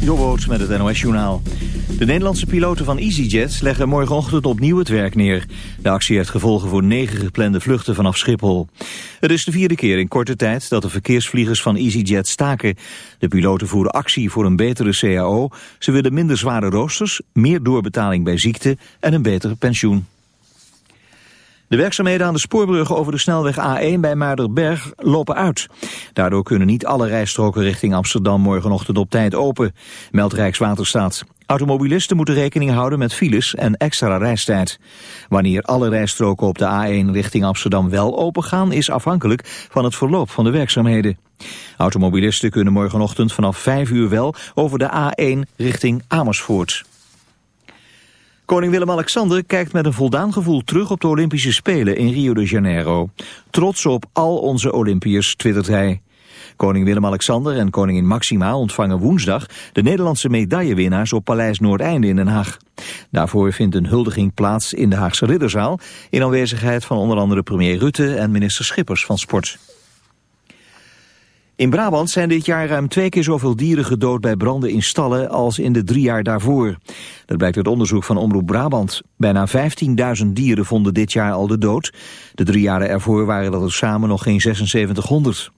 Jobboot met het NOS-journaal. De Nederlandse piloten van EasyJet leggen morgenochtend opnieuw het werk neer. De actie heeft gevolgen voor negen geplande vluchten vanaf Schiphol. Het is de vierde keer in korte tijd dat de verkeersvliegers van EasyJet staken. De piloten voeren actie voor een betere CAO. Ze willen minder zware roosters, meer doorbetaling bij ziekte en een beter pensioen. De werkzaamheden aan de spoorbrug over de snelweg A1 bij Muiderberg lopen uit. Daardoor kunnen niet alle rijstroken richting Amsterdam morgenochtend op tijd open, meldt Rijkswaterstaat. Automobilisten moeten rekening houden met files en extra reistijd. Wanneer alle rijstroken op de A1 richting Amsterdam wel opengaan... is afhankelijk van het verloop van de werkzaamheden. Automobilisten kunnen morgenochtend vanaf 5 uur wel over de A1 richting Amersfoort. Koning Willem-Alexander kijkt met een voldaan gevoel terug op de Olympische Spelen in Rio de Janeiro. Trots op al onze Olympiërs, twittert hij. Koning Willem-Alexander en koningin Maxima ontvangen woensdag de Nederlandse medaillewinnaars op Paleis Noordeinde in Den Haag. Daarvoor vindt een huldiging plaats in de Haagse Ridderzaal in aanwezigheid van onder andere premier Rutte en minister Schippers van Sport. In Brabant zijn dit jaar ruim twee keer zoveel dieren gedood bij branden in stallen als in de drie jaar daarvoor. Dat blijkt uit onderzoek van Omroep Brabant. Bijna 15.000 dieren vonden dit jaar al de dood. De drie jaren ervoor waren dat er samen nog geen 7600.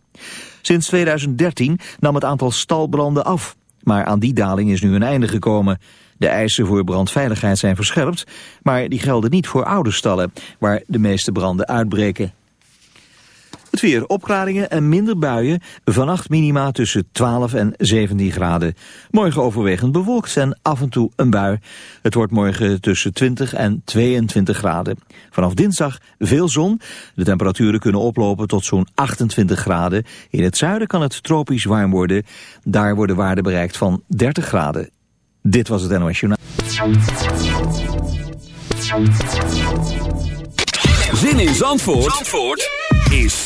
Sinds 2013 nam het aantal stalbranden af. Maar aan die daling is nu een einde gekomen. De eisen voor brandveiligheid zijn verscherpt, maar die gelden niet voor oude stallen, waar de meeste branden uitbreken. Het weer, opklaringen en minder buien. Vannacht minima tussen 12 en 17 graden. Morgen overwegend bewolkt en af en toe een bui. Het wordt morgen tussen 20 en 22 graden. Vanaf dinsdag veel zon. De temperaturen kunnen oplopen tot zo'n 28 graden. In het zuiden kan het tropisch warm worden. Daar worden waarden bereikt van 30 graden. Dit was het NOS Journaal. Zin in Zandvoort? Zandvoort? is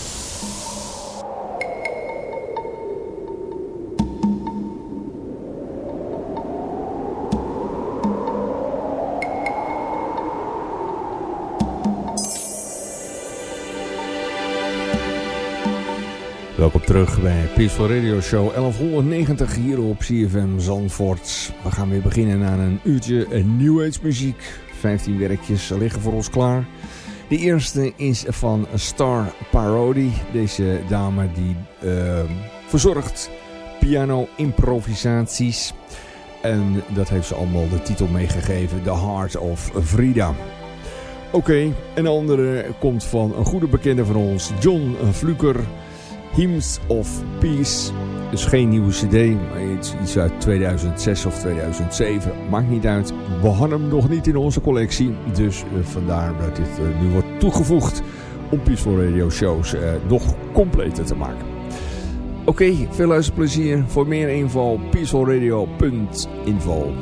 Welkom terug bij Peaceful Radio Show 1190 hier op CFM Zandvoort. We gaan weer beginnen aan een uurtje New Age muziek. 15 werkjes liggen voor ons klaar. De eerste is van Star Parody. Deze dame die uh, verzorgt piano improvisaties. En dat heeft ze allemaal de titel meegegeven. The Heart of Frida. Oké, een andere komt van een goede bekende van ons. John Fluker... Hymns of Peace. is geen nieuwe cd, maar iets, uit 2006 of 2007. Maakt niet uit. We hadden hem nog niet in onze collectie. Dus uh, vandaar dat dit uh, nu wordt toegevoegd om Peaceful Radio shows uh, nog completer te maken. Oké, okay, veel luisterplezier. Voor meer info peacefulradio.info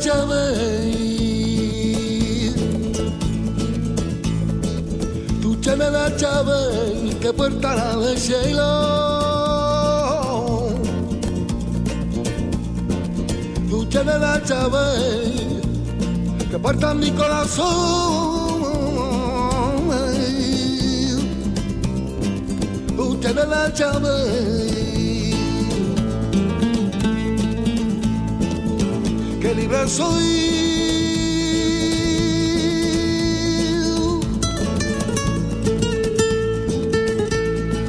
chaval, tu tienes la chaval que portará la xeiló. Tu tienes la chaval que porta mi corazón. Tu tienes la chaval que libre soy.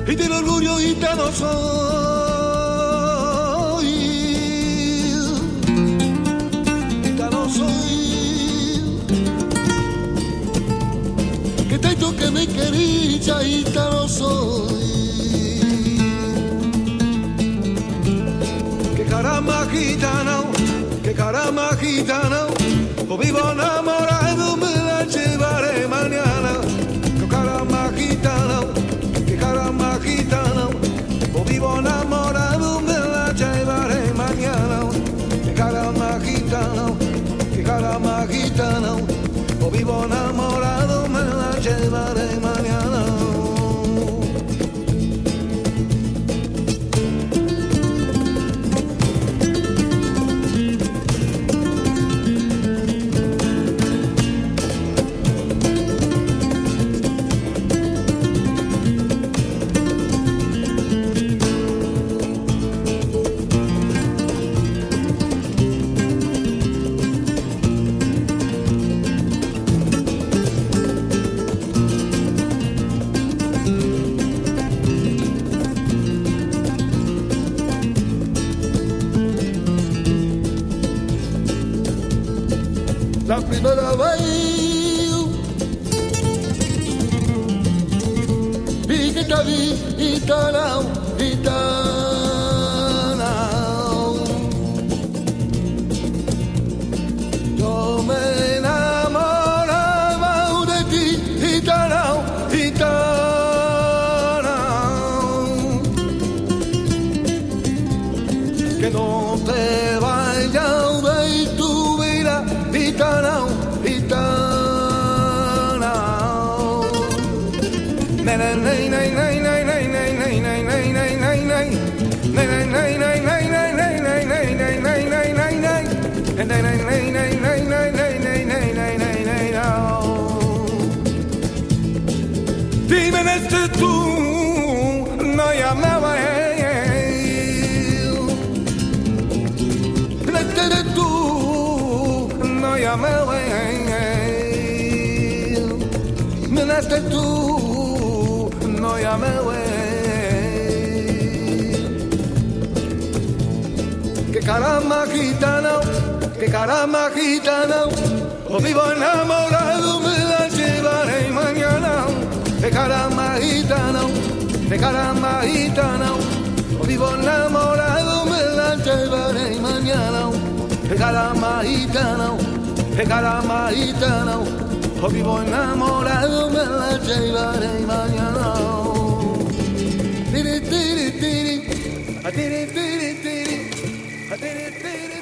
Y del orgullo gitano soy. Gitano soy. Que tanto que me quería, gitano soy. Que caramba gitano que gitana, o vivo enamorado Pegada majita não, pegada majita não O vivo enamorado me la llevaré mañana. Tiri tiri tiri, a tiri tiri. Tiri, a tiri tiri.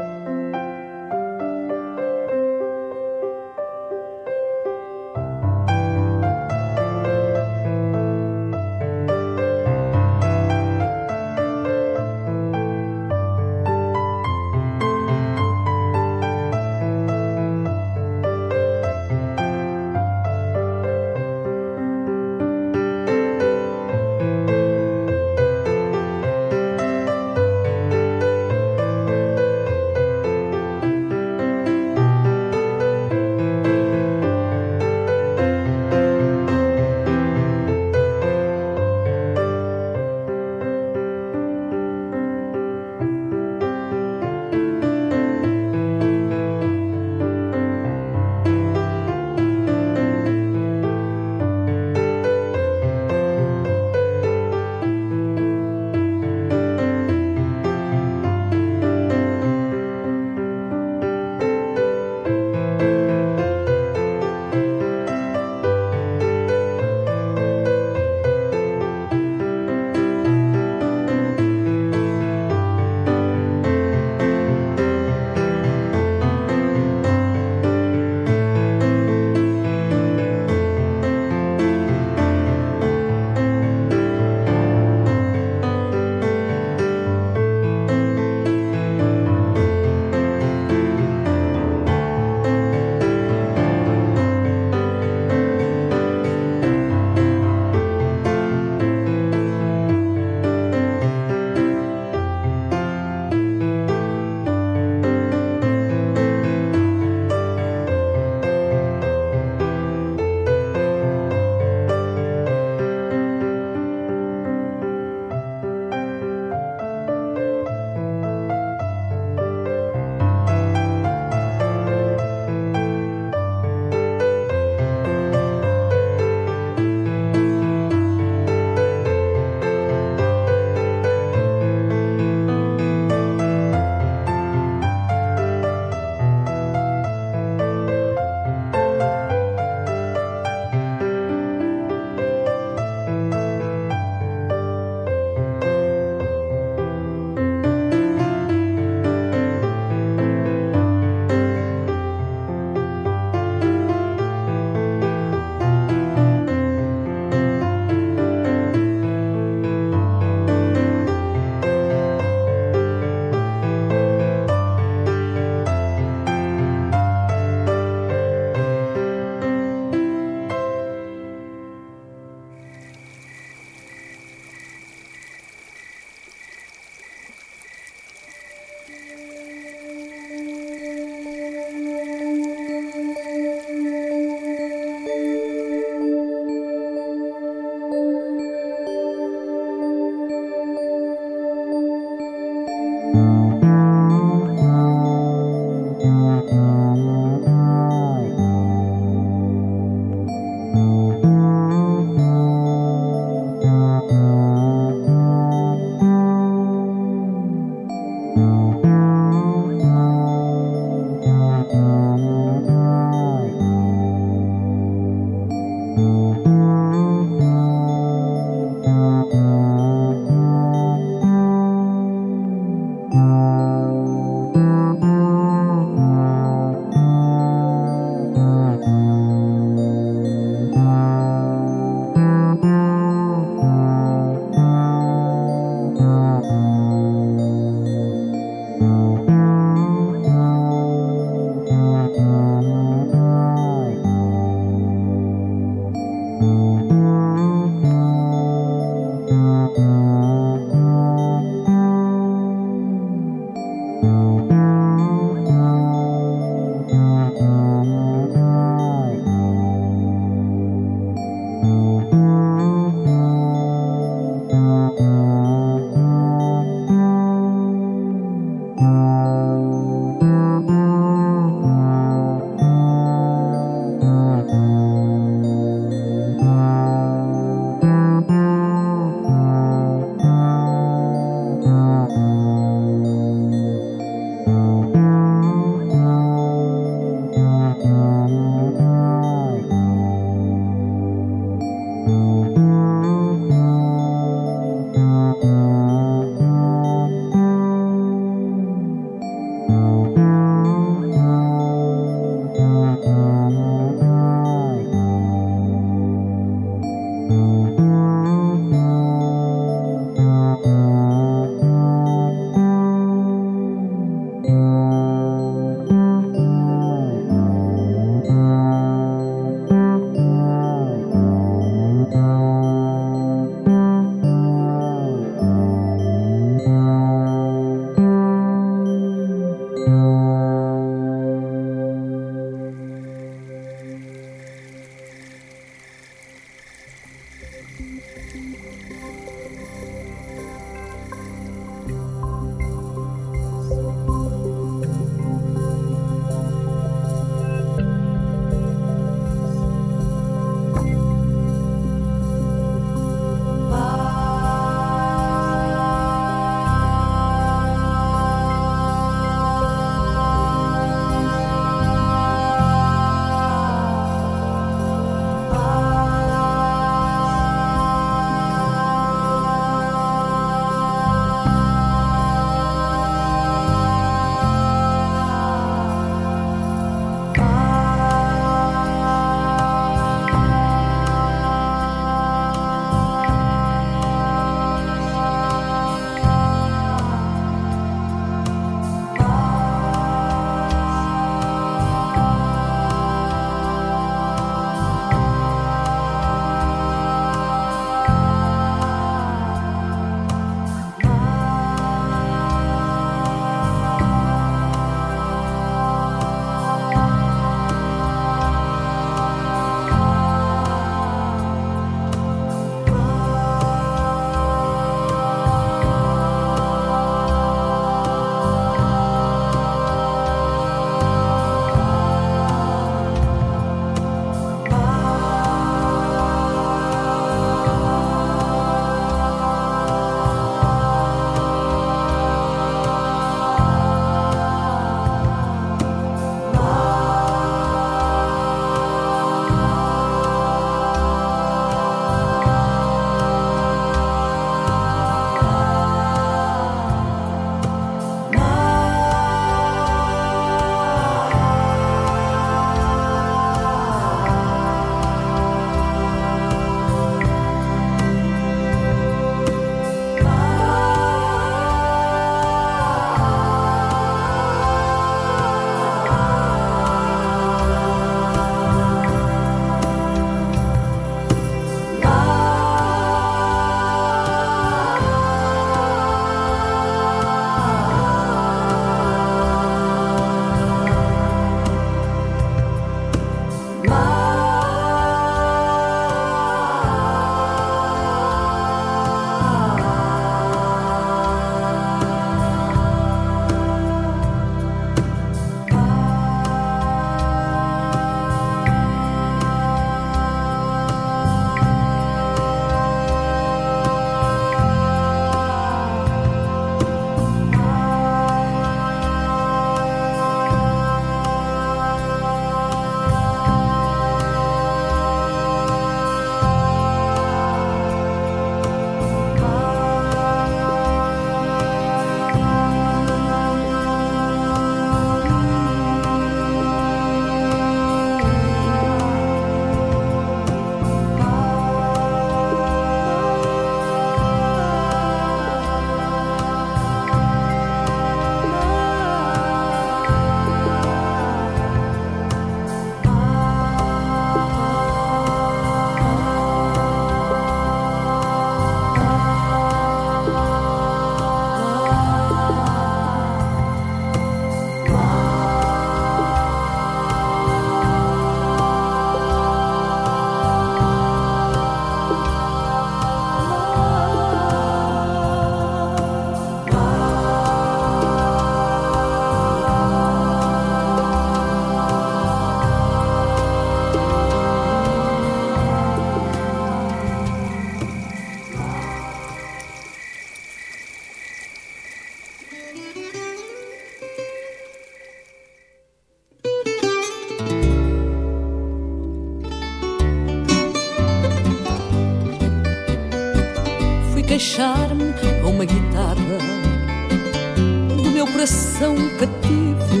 Coração cativo.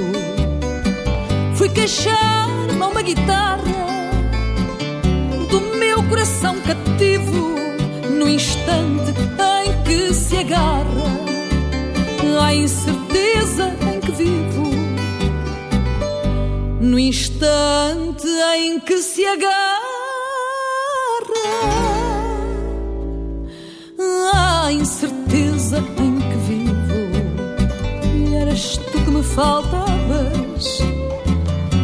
Fui queixar-me a uma guitarra do meu coração cativo. No instante em que se agarra à incerteza em que vivo. No instante em que se agarra a incerteza em eras tu que me faltavas,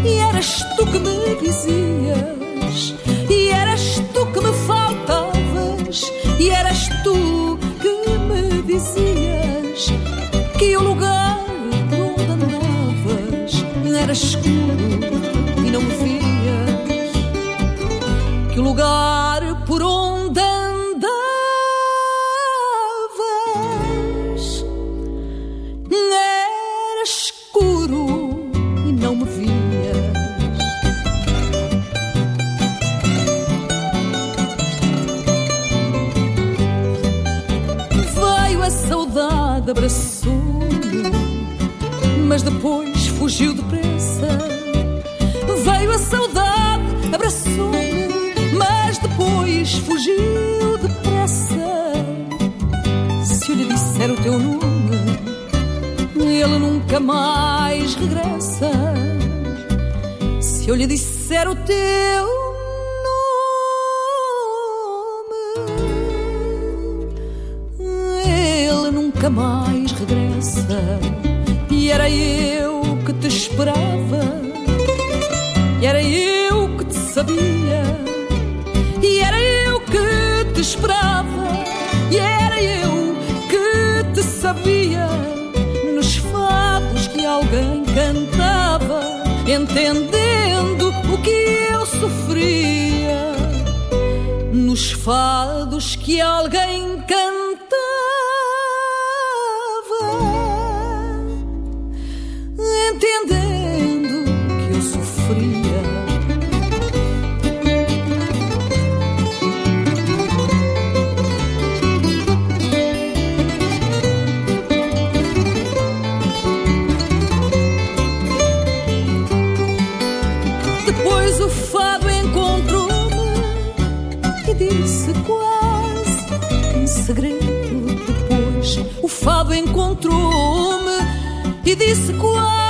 e eras tu que me dizias, e eras tu que me faltavas, e eras tu mas depois fugiu depressa. Veio a saudade, abraçou-me, mas depois fugiu depressa. Se eu lhe disser o teu nome, ele nunca mais regressa. Se eu lhe disser o teu nome, ele nunca mais regressa. Era eu que te esperava, era eu que te sabia, e era eu que te esperava, e era eu que te sabia. Nos fados que alguém cantava, entendendo o que eu sofria nos fados que alguém entendendo que eu sofria. Depois o fado encontrou-me e disse quase em segredo. Depois o fado encontrou-me e disse quase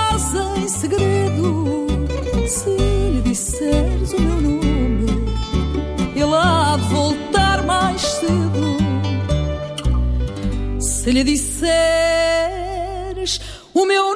Se lhe disseres o meu